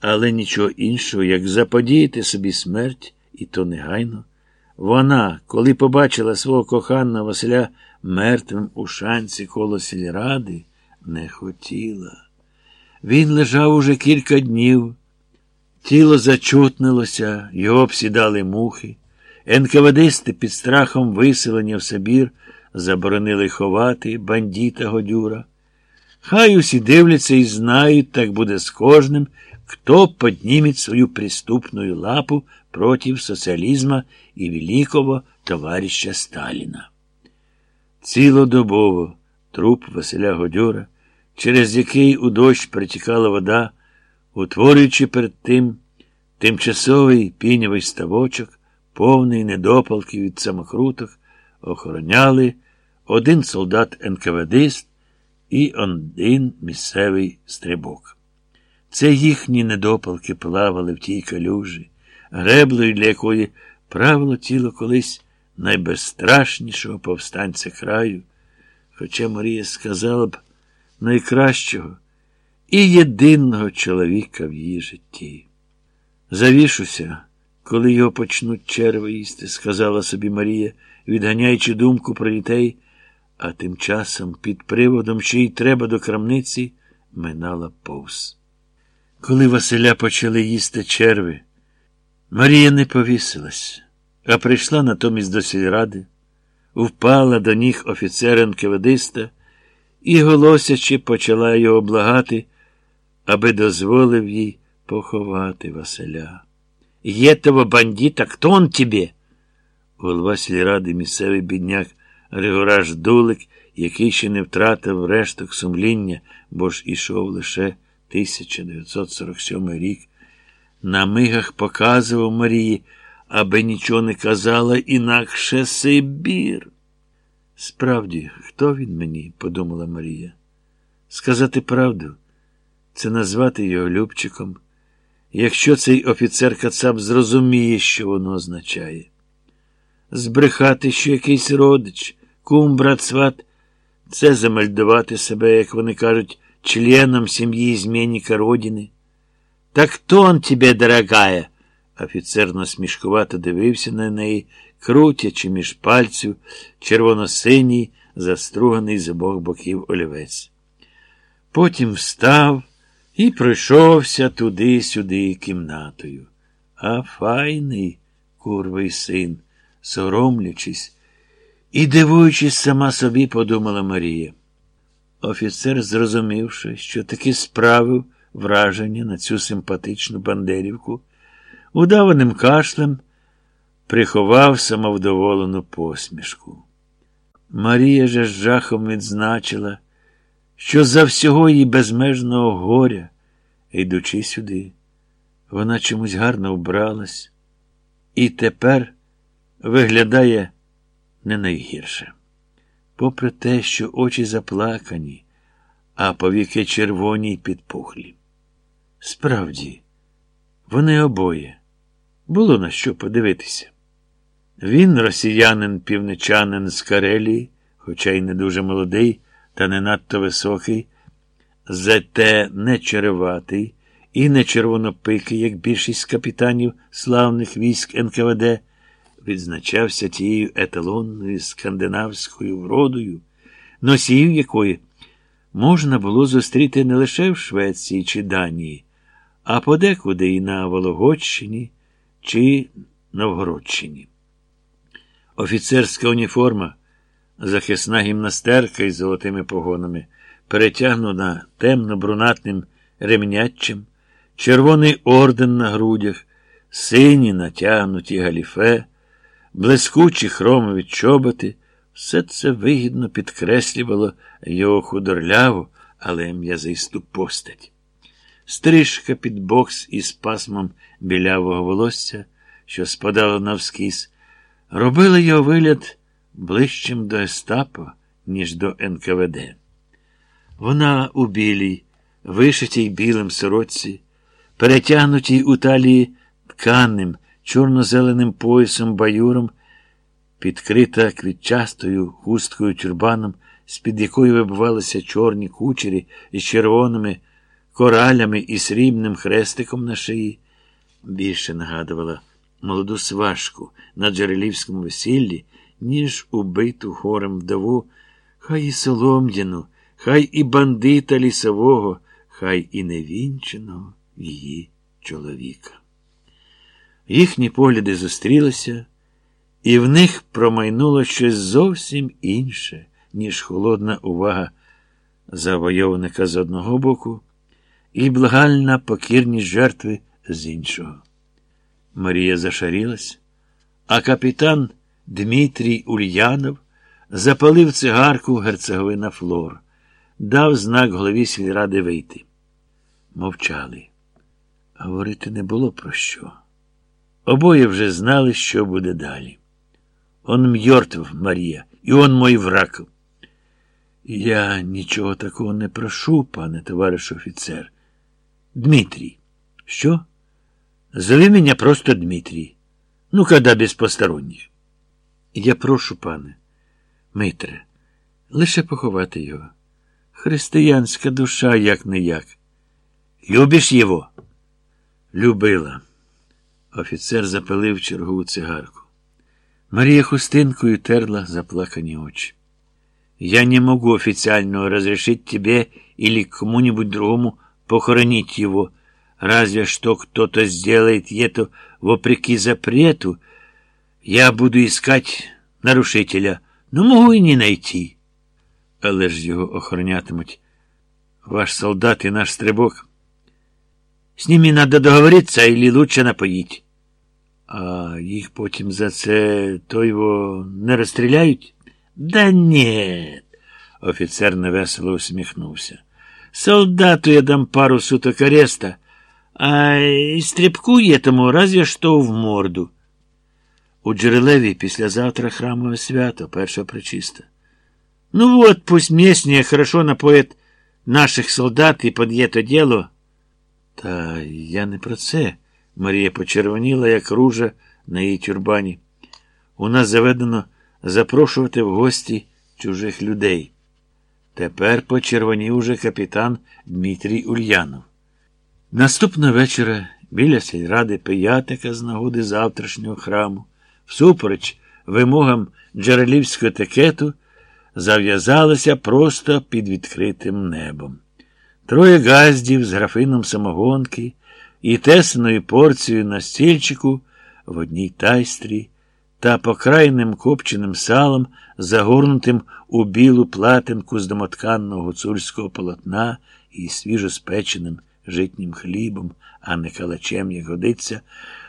але нічого іншого, як заподіяти собі смерть, і то негайно. Вона, коли побачила свого коханого Василя мертвим у шанці коло сільради, не хотіла. Він лежав уже кілька днів. Тіло зачутнилося, його обсідали мухи. НКВДсти під страхом виселення в Сибір заборонили ховати бандіта Годюра. Хай усі дивляться і знають, так буде з кожним, хто подніметь свою приступную лапу проти соціалізма і великого товариша Сталіна. Цілодобово труп Василя Годюра, через який у дощ притікала вода, утворюючи перед тим тимчасовий піньовий ставочок, повний недопалків від самокруток, охороняли один солдат НКВДист і один місцевий стрибок. Це їхні недопалки плавали в тій калюжі, греблею, для якої правило тіло колись найбезстрашнішого повстанця краю, хоча Марія сказала б найкращого і єдиного чоловіка в її житті. Завішуся, коли його почнуть черви їсти, сказала собі Марія, відганяючи думку про дітей, а тим часом під приводом, що й треба до крамниці, минала повз. Коли Василя почали їсти черви, Марія не повісилась, а прийшла натомість до сільради, впала до ніг офіцера НКВДиста і, голосячи, почала його благати, аби дозволив їй поховати Василя. Є того бандита, хто он тебе? Голова сільради місцевий бідняк Григораж Дулик, який ще не втратив решток сумління, бо ж ішов лише 1947 рік, на мигах показував Марії, аби нічого не казала, інакше Сибір. Справді, хто він мені? подумала Марія. Сказати правду, це назвати його Любчиком, якщо цей офіцер Кацап зрозуміє, що воно означає. Збрехати, що якийсь родич, кум, брат, сват, це замальдувати себе, як вони кажуть, членом сім'ї змінника родини. Так хто он тебе, дорогая? Офіцер насмішкувато дивився на неї, крутячи між пальців червоно-синій, заструганий з обох боків олівець. Потім встав і пройшовся туди-сюди кімнатою. А файний курвий син, соромлячись і, дивуючись сама собі, подумала Марія. Офіцер, зрозумівши, що таки справив враження на цю симпатичну бандерівку, удаваним кашлем приховав самовдоволену посмішку. Марія же з жахом відзначила, що за всього її безмежного горя, йдучи сюди, вона чомусь гарно вбралась і тепер виглядає не найгірше. Попри те, що очі заплакані, а повіки червоні й підпухлі. Справді, вони обоє. Було на що подивитися. Він, росіянин, півничанин з Карелії, хоча й не дуже молодий, та не надто високий, зате не череватий і не червонопикий, як більшість капітанів славних військ НКВД, відзначався тією еталонною скандинавською вродою, носіїв якої можна було зустріти не лише в Швеції чи Данії, а подекуди і на Вологодщині чи Новгородщині. Офіцерська уніформа, захисна гімнастерка із золотими погонами, перетягнута темно-брунатним ремняччем, червоний орден на грудях, сині натягнуті галіфе, блискучі хромові чоботи, все це вигідно підкреслювало його худорляву, але м'язисту постать. Стрижка під бокс із пасмом білявого волосся, що спадало навскіз, робила його вигляд ближчим до Естапо, ніж до НКВД. Вона у білій, вишитій білим сорочці, перетягнутій у талії тканним, чорно-зеленим поясом баюром, підкрита квітчастою хусткою тюрбаном, з-під якої вибивалися чорні кучері із червоними коралями і срібним хрестиком на шиї, більше нагадувала молоду сважку на джерелівському весіллі, ніж убиту горем вдову, хай і солом'яну, хай і бандита лісового, хай і невінченого її чоловіка. Їхні погляди зустрілися, і в них промайнуло щось зовсім інше, ніж холодна увага завойовника з одного боку і благальна покірність жертви з іншого. Марія зашарілась, а капітан Дмитрій Ульянов запалив цигарку герцеговина Флор, дав знак голові сільради вийти. Мовчали. Говорити не було про що. Обоє вже знали, що буде далі. Он мертв, Марія, і он мой враг. Я нічого такого не прошу, пане товариш офіцер. Дмитрій. Що? Зови мене просто Дмитрій. Ну, когда без посторонніх. Я прошу, пане, Митре, лише поховати його. Християнська душа, як не як. Любиш його? Любила. Офіцер запалив чергову цигарку. Марія хустинкою терла заплакані очі. Я не могу официально разрешить тебе или кому-нибудь другому похоронить его, разве что кто-то сделает это вопреки запрету. Я буду искать нарушителя, но могу и не найти. Але ж його охоронятимуть ваш солдат і наш стрибок. С ними надо договориться или лучше напоїть. А їх потім за це то його не розстріляють? Да нет. Офіцер невесело усміхнувся. Солдату я дам пару суток ареста, а стрибку этому разве що в морду. У Джерелеві післязавтра храмове свято, перша причиста. Ну вот, пусть местные хорошо напоят наших солдат і под это дело. Та я не про це. Марія почервоніла, як ружа на її тюрбані. У нас заведено запрошувати в гості чужих людей. Тепер почервонів уже капітан Дмитрій Ульянов. Наступного вечора біля сільради пиятика з нагоди завтрашнього храму, всупереч вимогам джерелівського етикету, зав'язалися просто під відкритим небом. Троє газдів з графином самогонки і тесаною порцією на стільчику в одній тайстрі та покрайним копченим салом, загорнутим у білу платинку з домотканного гуцульського полотна і свіжоспеченим житнім хлібом, а не калачем, як годиться,